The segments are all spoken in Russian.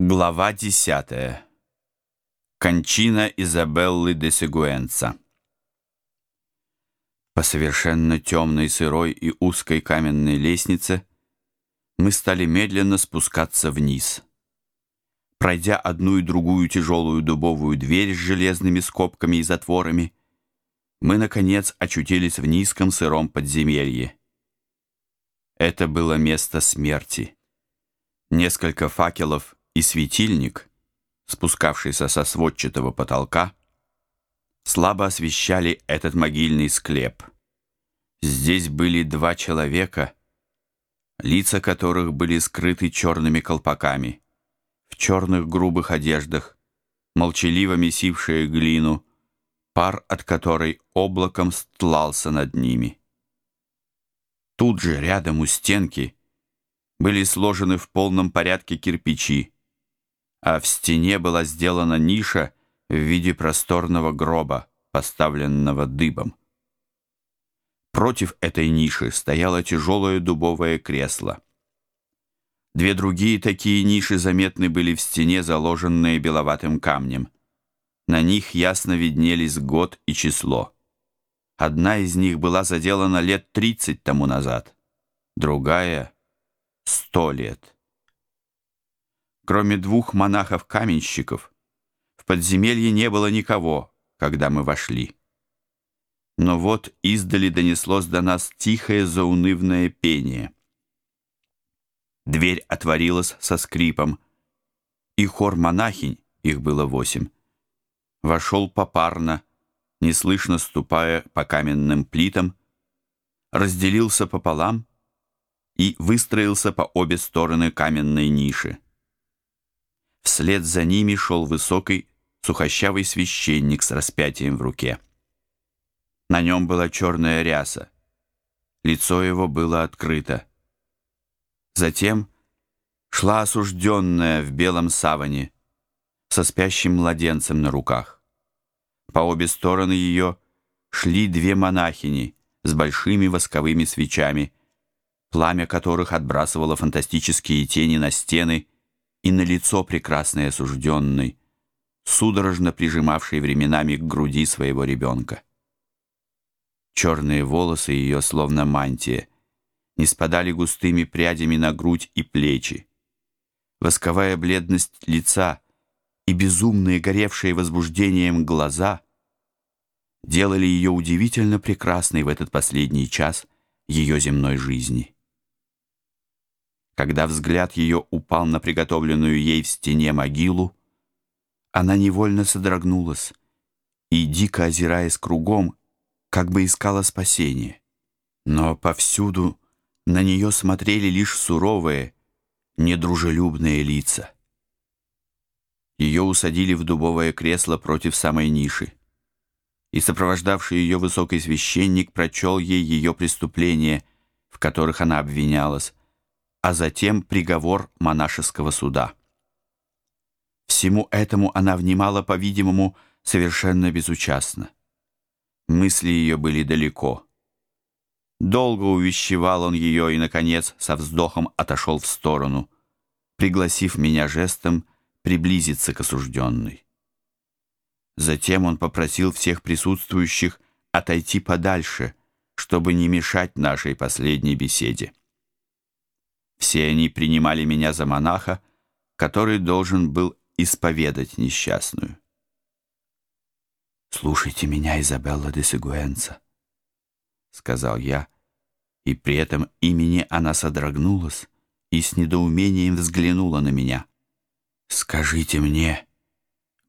Глава десятая. Кончина Изабеллы де Сигуэнца. По совершенно темной, сырой и узкой каменной лестнице мы стали медленно спускаться вниз. Пройдя одну и другую тяжелую дубовую дверь с железными скобками и затворами, мы, наконец, очутились в низком сыром подземелье. Это было место смерти. Несколько факелов — и светильник, спускавшийся со сводчатого потолка, слабо освещали этот могильный склеп. Здесь были два человека, лица которых были скрыты черными колпаками, в черных грубых одеждах, молчаливо месившие глину, пар от которой облаком стлался над ними. Тут же, рядом у стенки, были сложены в полном порядке кирпичи, а в стене была сделана ниша в виде просторного гроба, поставленного дыбом. Против этой ниши стояло тяжелое дубовое кресло. Две другие такие ниши заметны были в стене, заложенные беловатым камнем. На них ясно виднелись год и число. Одна из них была заделана лет тридцать тому назад, другая — сто лет. Кроме двух монахов-каменщиков, в подземелье не было никого, когда мы вошли. Но вот издали донеслось до нас тихое заунывное пение. Дверь отворилась со скрипом, и хор монахинь, их было восемь, вошел попарно, неслышно ступая по каменным плитам, разделился пополам и выстроился по обе стороны каменной ниши. Вслед за ними шел высокий, сухощавый священник с распятием в руке. На нем была черная ряса. Лицо его было открыто. Затем шла осужденная в белом саване со спящим младенцем на руках. По обе стороны ее шли две монахини с большими восковыми свечами, пламя которых отбрасывало фантастические тени на стены и на лицо прекрасной осужденной, судорожно прижимавшей временами к груди своего ребенка. Черные волосы ее, словно мантия, не спадали густыми прядями на грудь и плечи. Восковая бледность лица и безумные, горевшие возбуждением глаза делали ее удивительно прекрасной в этот последний час ее земной жизни. Когда взгляд ее упал на приготовленную ей в стене могилу, она невольно содрогнулась и, дико озираясь кругом, как бы искала спасения. Но повсюду на нее смотрели лишь суровые, недружелюбные лица. Ее усадили в дубовое кресло против самой ниши, и сопровождавший ее высокий священник прочел ей ее преступления, в которых она обвинялась, а затем приговор монашеского суда. Всему этому она внимала, по-видимому, совершенно безучастно. Мысли ее были далеко. Долго увещевал он ее и, наконец, со вздохом отошел в сторону, пригласив меня жестом приблизиться к осужденной. Затем он попросил всех присутствующих отойти подальше, чтобы не мешать нашей последней беседе. Все они принимали меня за монаха, который должен был исповедать несчастную. «Слушайте меня, Изабелла де Сигуэнца», — сказал я, и при этом имени она содрогнулась и с недоумением взглянула на меня. «Скажите мне,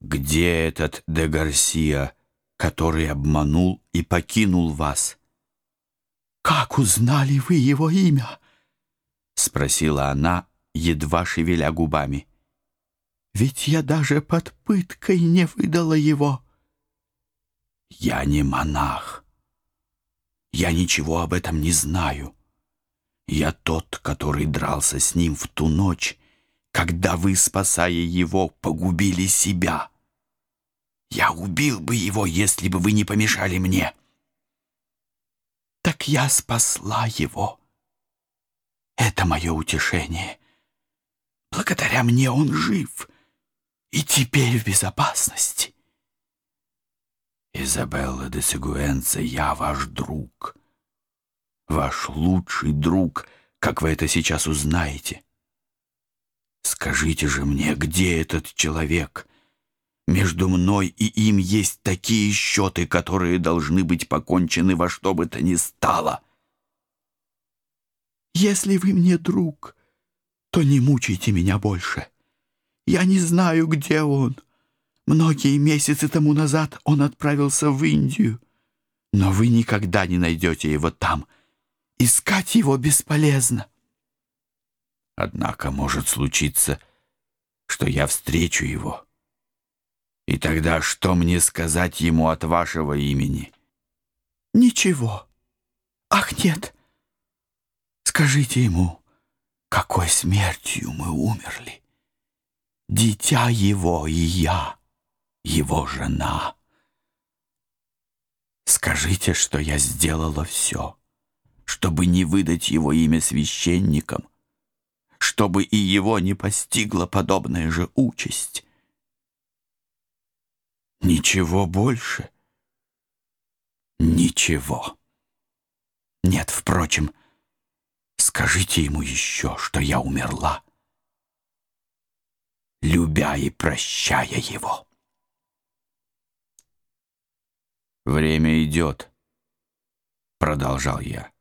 где этот де Гарсия, который обманул и покинул вас?» «Как узнали вы его имя?» — спросила она, едва шевеля губами. «Ведь я даже под пыткой не выдала его». «Я не монах. Я ничего об этом не знаю. Я тот, который дрался с ним в ту ночь, когда вы, спасая его, погубили себя. Я убил бы его, если бы вы не помешали мне». «Так я спасла его». Это мое утешение. Благодаря мне он жив и теперь в безопасности. Изабелла де Сигуэнца, я ваш друг, ваш лучший друг, как вы это сейчас узнаете. Скажите же мне, где этот человек? Между мной и им есть такие счеты, которые должны быть покончены во что бы то ни стало. Если вы мне друг, то не мучайте меня больше. Я не знаю, где он. Многие месяцы тому назад он отправился в Индию. Но вы никогда не найдете его там. Искать его бесполезно. Однако может случиться, что я встречу его. И тогда что мне сказать ему от вашего имени? Ничего. Ах, нет. Скажите ему, какой смертью мы умерли. Дитя его и я, его жена. Скажите, что я сделала все, чтобы не выдать его имя священникам, чтобы и его не постигла подобная же участь. Ничего больше? Ничего. Нет, впрочем, скажите ему еще, что я умерла, любя и прощая его. «Время идет», — продолжал я.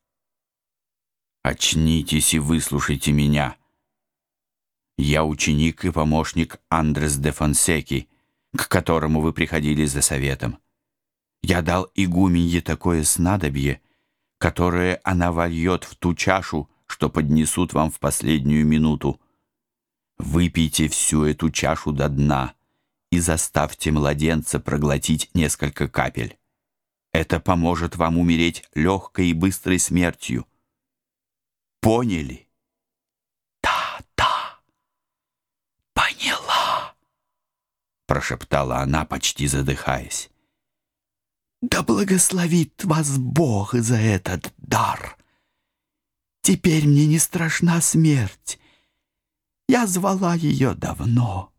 «Очнитесь и выслушайте меня. Я ученик и помощник Андрес де Фонсеки, к которому вы приходили за советом. Я дал игуменье такое снадобье, которое она вольет в ту чашу, что поднесут вам в последнюю минуту. Выпейте всю эту чашу до дна и заставьте младенца проглотить несколько капель. Это поможет вам умереть легкой и быстрой смертью. Поняли? прошептала она, почти задыхаясь. «Да благословит вас Бог за этот дар! Теперь мне не страшна смерть. Я звала ее давно.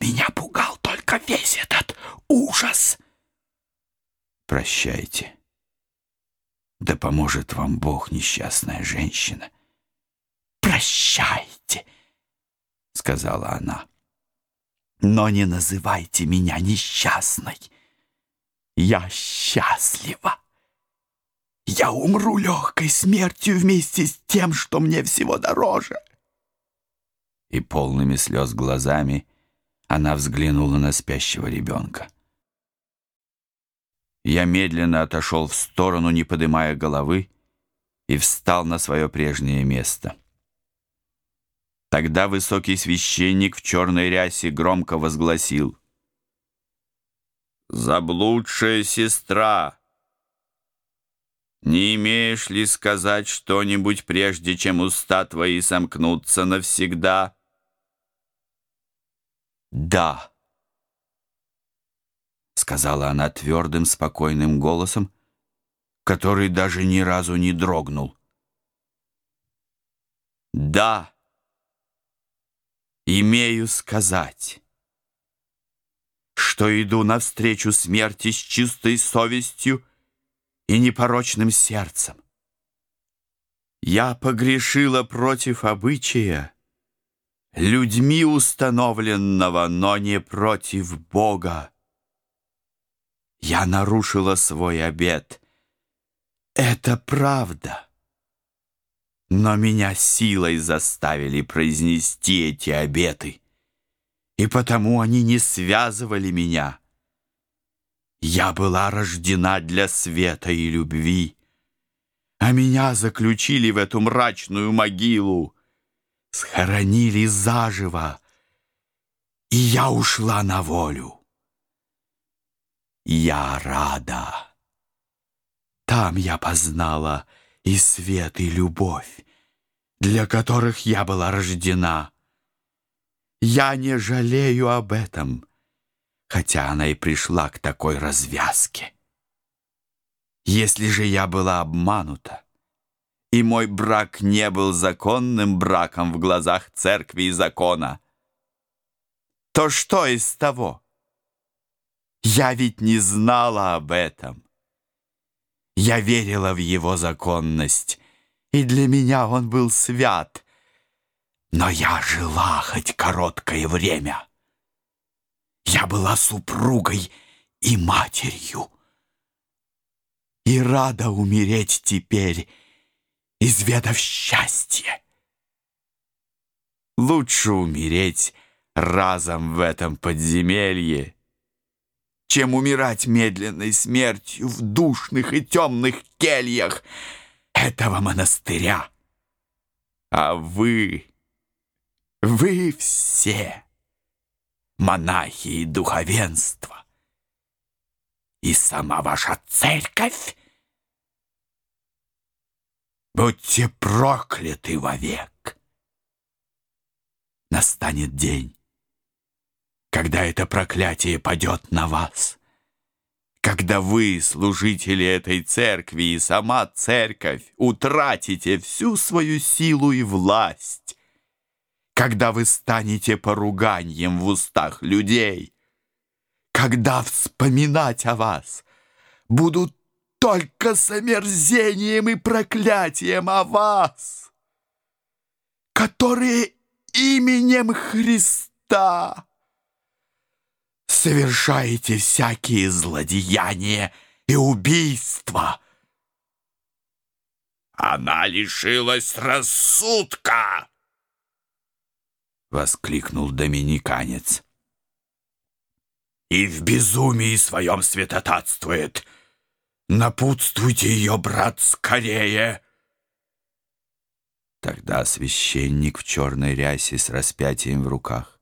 Меня пугал только весь этот ужас!» «Прощайте. Да поможет вам Бог, несчастная женщина!» «Прощайте!» — сказала она. Но не называйте меня несчастной. Я счастлива. Я умру легкой смертью вместе с тем, что мне всего дороже. И полными слез глазами она взглянула на спящего ребенка. Я медленно отошел в сторону, не поднимая головы, и встал на свое прежнее место. Тогда высокий священник в черной рясе громко возгласил. «Заблудшая сестра, не имеешь ли сказать что-нибудь, прежде чем уста твои сомкнутся навсегда?» «Да», — сказала она твердым, спокойным голосом, который даже ни разу не дрогнул. «Да» имею сказать, что иду навстречу смерти с чистой совестью и непорочным сердцем. Я погрешила против обычая, людьми установленного, но не против Бога. Я нарушила свой обет. Это правда. Но меня силой заставили произнести эти обеты, и потому они не связывали меня. Я была рождена для света и любви, а меня заключили в эту мрачную могилу, схоронили заживо, и я ушла на волю. Я рада. Там я познала — и свет, и любовь, для которых я была рождена. Я не жалею об этом, хотя она и пришла к такой развязке. Если же я была обманута и мой брак не был законным браком в глазах церкви и закона, то что из того? Я ведь не знала об этом. Я верила в его законность, и для меня он был свят. Но я жила хоть короткое время. Я была супругой и матерью. И рада умереть теперь, изведав счастье. Лучше умереть разом в этом подземелье, чем умирать медленной смертью в душных и темных кельях этого монастыря. А вы, вы все монахи и духовенство, и сама ваша церковь, будьте прокляты вовек. Настанет день, когда это проклятие падет на вас, когда вы, служители этой церкви и сама церковь, утратите всю свою силу и власть, когда вы станете поруганием в устах людей, когда вспоминать о вас будут только с омерзением и проклятием о вас, которые именем Христа совершаете всякие злодеяния и убийства. Она лишилась рассудка! Воскликнул доминиканец. И в безумии своем святотатствует. Напутствуйте ее, брат, скорее. Тогда священник в черной рясе с распятием в руках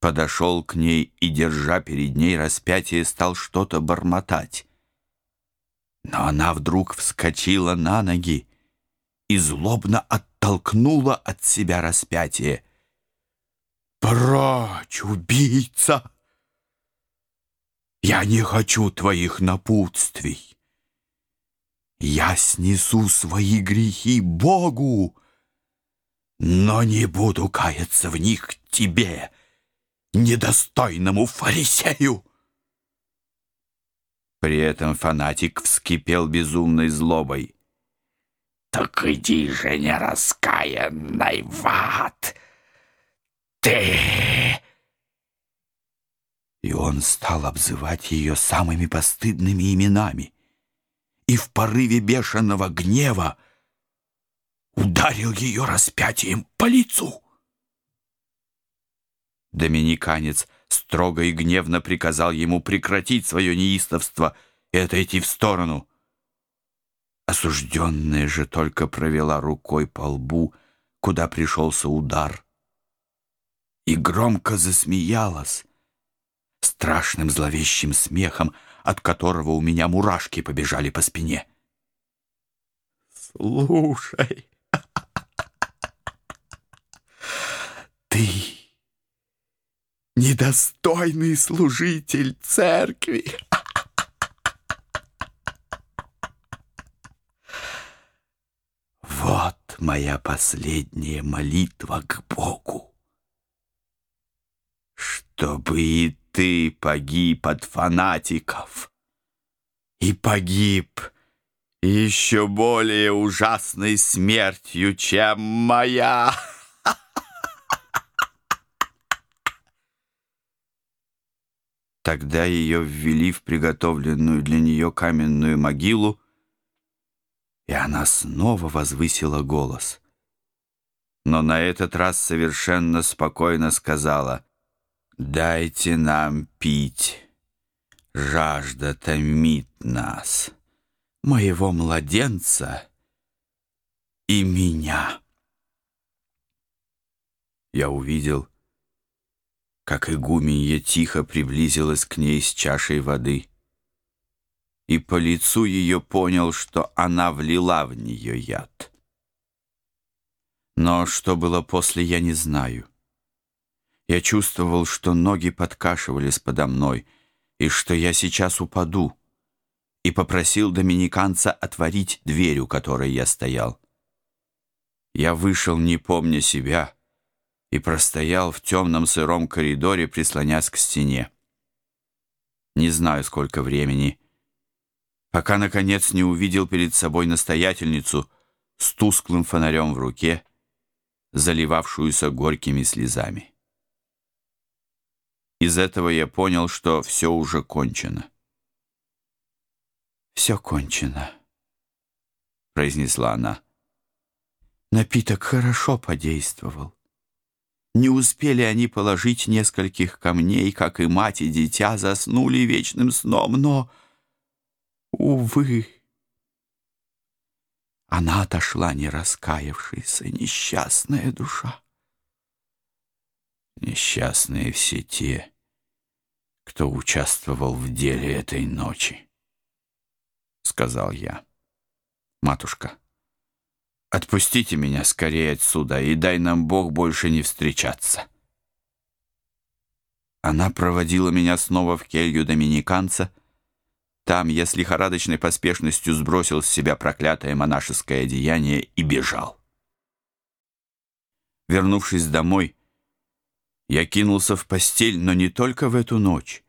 подошел к ней и, держа перед ней распятие, стал что-то бормотать. Но она вдруг вскочила на ноги и злобно оттолкнула от себя распятие. «Прочь, убийца! Я не хочу твоих напутствий. Я снесу свои грехи Богу, но не буду каяться в них тебе» недостойному фарисею!» При этом фанатик вскипел безумной злобой. «Так иди же, не раскаянный в ад! Ты!» И он стал обзывать ее самыми постыдными именами. И в порыве бешеного гнева ударил ее распятием по лицу. Доминиканец строго и гневно приказал ему прекратить свое неистовство и отойти в сторону. Осужденная же только провела рукой по лбу, куда пришелся удар, и громко засмеялась страшным зловещим смехом, от которого у меня мурашки побежали по спине. «Слушай, ты...» недостойный служитель церкви. Вот моя последняя молитва к Богу. Чтобы и ты погиб от фанатиков. И погиб еще более ужасной смертью, чем моя. Тогда ее ввели в приготовленную для нее каменную могилу, и она снова возвысила голос. Но на этот раз совершенно спокойно сказала «Дайте нам пить, жажда томит нас, моего младенца и меня». Я увидел, как игуменья тихо приблизилась к ней с чашей воды. И по лицу ее понял, что она влила в нее яд. Но что было после, я не знаю. Я чувствовал, что ноги подкашивались подо мной, и что я сейчас упаду. и попросил доминиканца отворить дверь, у которой я стоял. Я вышел, не помня себя, и простоял в темном сыром коридоре, прислонясь к стене. Не знаю, сколько времени, пока, наконец, не увидел перед собой настоятельницу с тусклым фонарем в руке, заливавшуюся горькими слезами. Из этого я понял, что все уже кончено. «Все кончено», — произнесла она. Напиток хорошо подействовал. Не успели они положить нескольких камней, как и мать и дитя заснули вечным сном, но, увы, она отошла не раскаявшаяся, несчастная душа. Несчастные все те, кто участвовал в деле этой ночи, — сказал я. Матушка, отпустите меня скорее отсюда и дай нам Бог больше не встречаться. Она проводила меня снова в келью доминиканца. Там я с лихорадочной поспешностью сбросил с себя проклятое монашеское одеяние и бежал. Вернувшись домой, я кинулся в постель, но не только в эту ночь,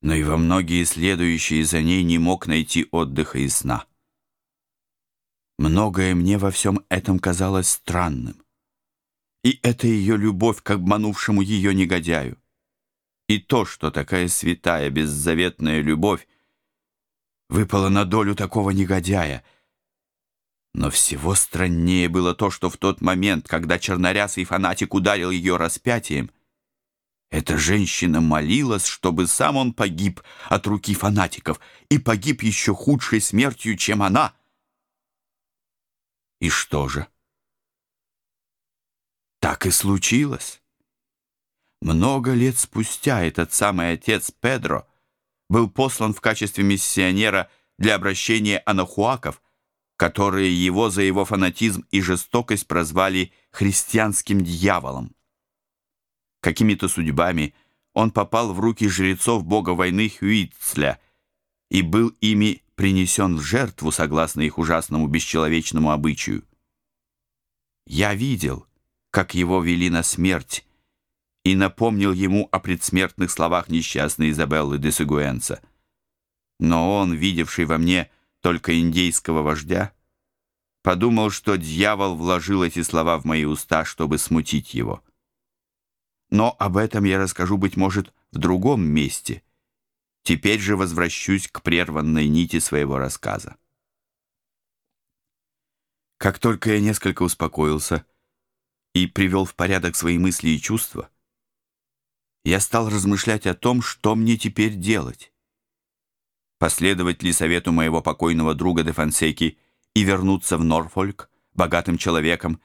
но и во многие следующие за ней не мог найти отдыха и сна. Многое мне во всем этом казалось странным. И это ее любовь к обманувшему ее негодяю. И то, что такая святая, беззаветная любовь выпала на долю такого негодяя — но всего страннее было то, что в тот момент, когда чернорясый фанатик ударил ее распятием, эта женщина молилась, чтобы сам он погиб от руки фанатиков и погиб еще худшей смертью, чем она. И что же? Так и случилось. Много лет спустя этот самый отец Педро был послан в качестве миссионера для обращения анахуаков – которые его за его фанатизм и жестокость прозвали христианским дьяволом. Какими-то судьбами он попал в руки жрецов бога войны Хюитцля и был ими принесен в жертву согласно их ужасному бесчеловечному обычаю. Я видел, как его вели на смерть, и напомнил ему о предсмертных словах несчастной Изабеллы де Сигуэнца. Но он, видевший во мне только индейского вождя, подумал, что дьявол вложил эти слова в мои уста, чтобы смутить его. Но об этом я расскажу, быть может, в другом месте. Теперь же возвращусь к прерванной нити своего рассказа. Как только я несколько успокоился и привел в порядок свои мысли и чувства, я стал размышлять о том, что мне теперь делать последовать ли совету моего покойного друга де Фонсеки и вернуться в Норфольк богатым человеком,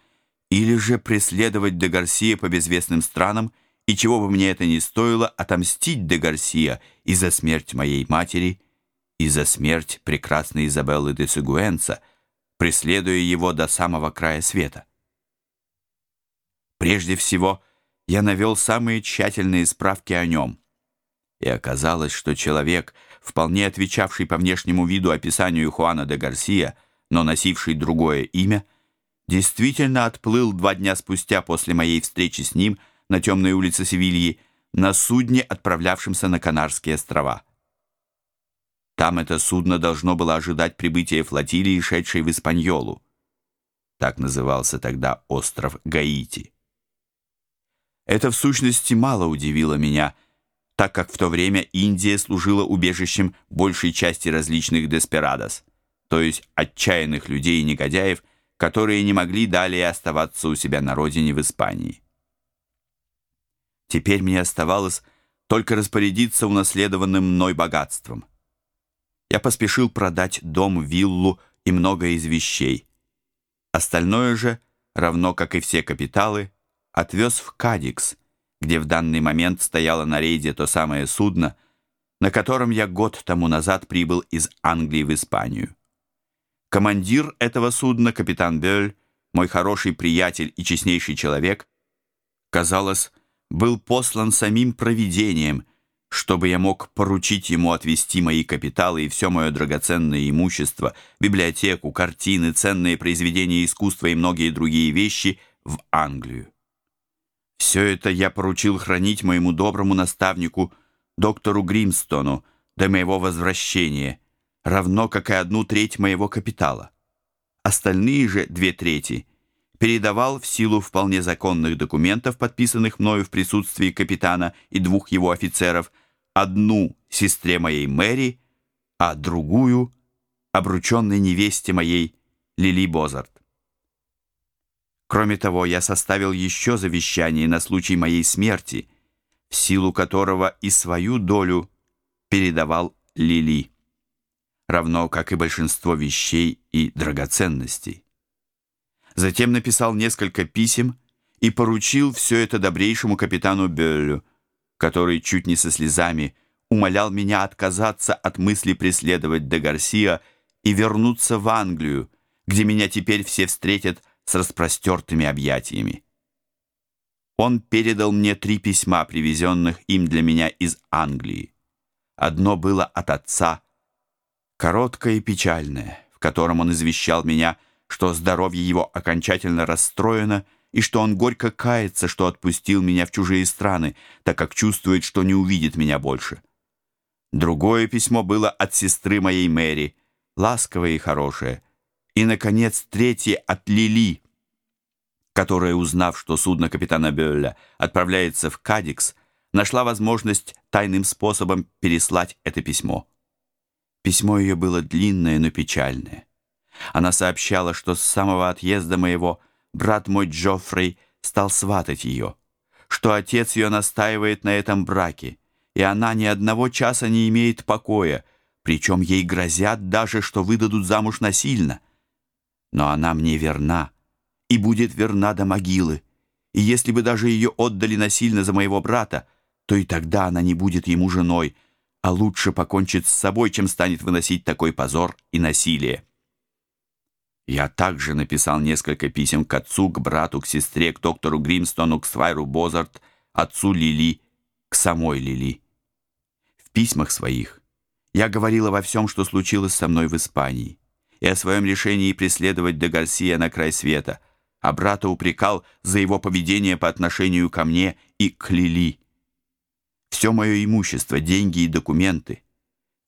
или же преследовать де Гарсия по безвестным странам, и чего бы мне это ни стоило, отомстить де Гарсия и за смерть моей матери, и за смерть прекрасной Изабеллы де Сигуэнца, преследуя его до самого края света. Прежде всего, я навел самые тщательные справки о нем, и оказалось, что человек — вполне отвечавший по внешнему виду описанию Хуана де Гарсия, но носивший другое имя, действительно отплыл два дня спустя после моей встречи с ним на темной улице Севильи на судне, отправлявшемся на Канарские острова. Там это судно должно было ожидать прибытия флотилии, шедшей в Испаньолу. Так назывался тогда остров Гаити. Это в сущности мало удивило меня, так как в то время Индия служила убежищем большей части различных деспирадос, то есть отчаянных людей и негодяев, которые не могли далее оставаться у себя на родине в Испании. Теперь мне оставалось только распорядиться унаследованным мной богатством. Я поспешил продать дом, виллу и многое из вещей. Остальное же, равно как и все капиталы, отвез в Кадикс – где в данный момент стояло на рейде то самое судно, на котором я год тому назад прибыл из Англии в Испанию. Командир этого судна, капитан Бёль, мой хороший приятель и честнейший человек, казалось, был послан самим провидением, чтобы я мог поручить ему отвести мои капиталы и все мое драгоценное имущество, библиотеку, картины, ценные произведения искусства и многие другие вещи в Англию. Все это я поручил хранить моему доброму наставнику, доктору Гримстону, до моего возвращения, равно как и одну треть моего капитала. Остальные же две трети передавал в силу вполне законных документов, подписанных мною в присутствии капитана и двух его офицеров – одну сестре моей Мэри, а другую обрученной невесте моей Лили Бозарт. Кроме того, я составил еще завещание на случай моей смерти, в силу которого и свою долю передавал Лили, равно как и большинство вещей и драгоценностей. Затем написал несколько писем и поручил все это добрейшему капитану Бёллю, который чуть не со слезами умолял меня отказаться от мысли преследовать де Гарсия и вернуться в Англию, где меня теперь все встретят с распростертыми объятиями. Он передал мне три письма, привезенных им для меня из Англии. Одно было от отца, короткое и печальное, в котором он извещал меня, что здоровье его окончательно расстроено и что он горько кается, что отпустил меня в чужие страны, так как чувствует, что не увидит меня больше. Другое письмо было от сестры моей Мэри, ласковое и хорошее. И, наконец, третье от Лили, которая, узнав, что судно капитана Бёля отправляется в Кадикс, нашла возможность тайным способом переслать это письмо. Письмо ее было длинное, но печальное. Она сообщала, что с самого отъезда моего – брат мой Джоффрей стал сватать ее, что отец ее настаивает на этом браке, и она ни одного часа не имеет покоя, причем ей грозят даже, что выдадут замуж насильно. Но она мне верна и будет верна до могилы, и если бы даже ее отдали насильно за моего брата, то и тогда она не будет ему женой, а лучше покончит с собой, чем станет выносить такой позор и насилие. Я также написал несколько писем к отцу, к брату, к сестре, к доктору Гримстону, к Свайру Бозарт, отцу Лили, к самой Лили. В письмах своих я говорил обо всем, что случилось со мной в Испании, и о своем решении преследовать де Гарсия на край света, а брата упрекал за его поведение по отношению ко мне и к Лили. Все мое имущество, деньги и документы,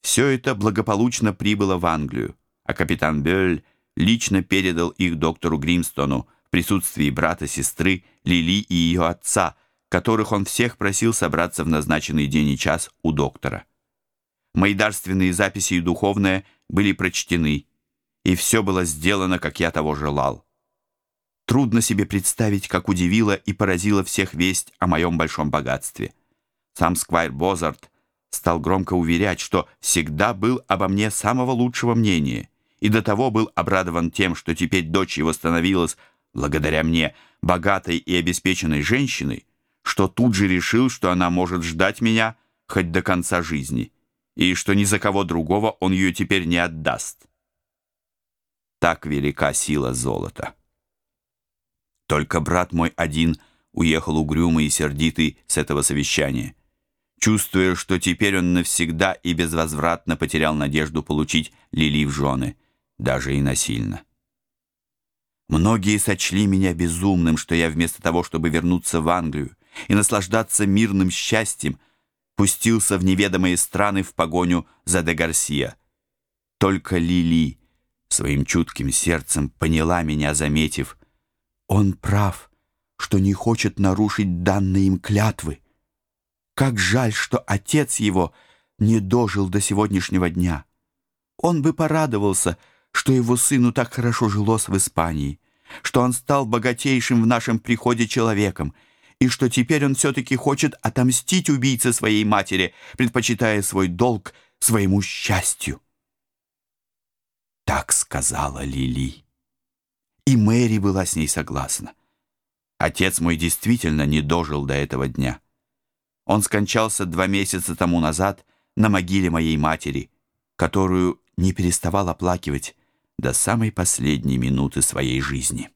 все это благополучно прибыло в Англию, а капитан Бёль лично передал их доктору Гримстону в присутствии брата, сестры, Лили и ее отца, которых он всех просил собраться в назначенный день и час у доктора. Мои дарственные записи и духовные были прочтены, и все было сделано, как я того желал. Трудно себе представить, как удивила и поразила всех весть о моем большом богатстве. Сам Сквайр Бозарт стал громко уверять, что всегда был обо мне самого лучшего мнения — и до того был обрадован тем, что теперь дочь его становилась, благодаря мне, богатой и обеспеченной женщиной, что тут же решил, что она может ждать меня хоть до конца жизни, и что ни за кого другого он ее теперь не отдаст. Так велика сила золота. Только брат мой один уехал угрюмый и сердитый с этого совещания, чувствуя, что теперь он навсегда и безвозвратно потерял надежду получить Лили в жены — даже и насильно. Многие сочли меня безумным, что я вместо того, чтобы вернуться в Англию и наслаждаться мирным счастьем, пустился в неведомые страны в погоню за де Гарсия. Только Лили своим чутким сердцем поняла меня, заметив, он прав, что не хочет нарушить данные им клятвы. Как жаль, что отец его не дожил до сегодняшнего дня. Он бы порадовался, что его сыну так хорошо жилось в Испании, что он стал богатейшим в нашем приходе человеком, и что теперь он все-таки хочет отомстить убийце своей матери, предпочитая свой долг своему счастью. Так сказала Лили. И Мэри была с ней согласна. Отец мой действительно не дожил до этого дня. Он скончался два месяца тому назад на могиле моей матери, которую не переставал оплакивать, до самой последней минуты своей жизни.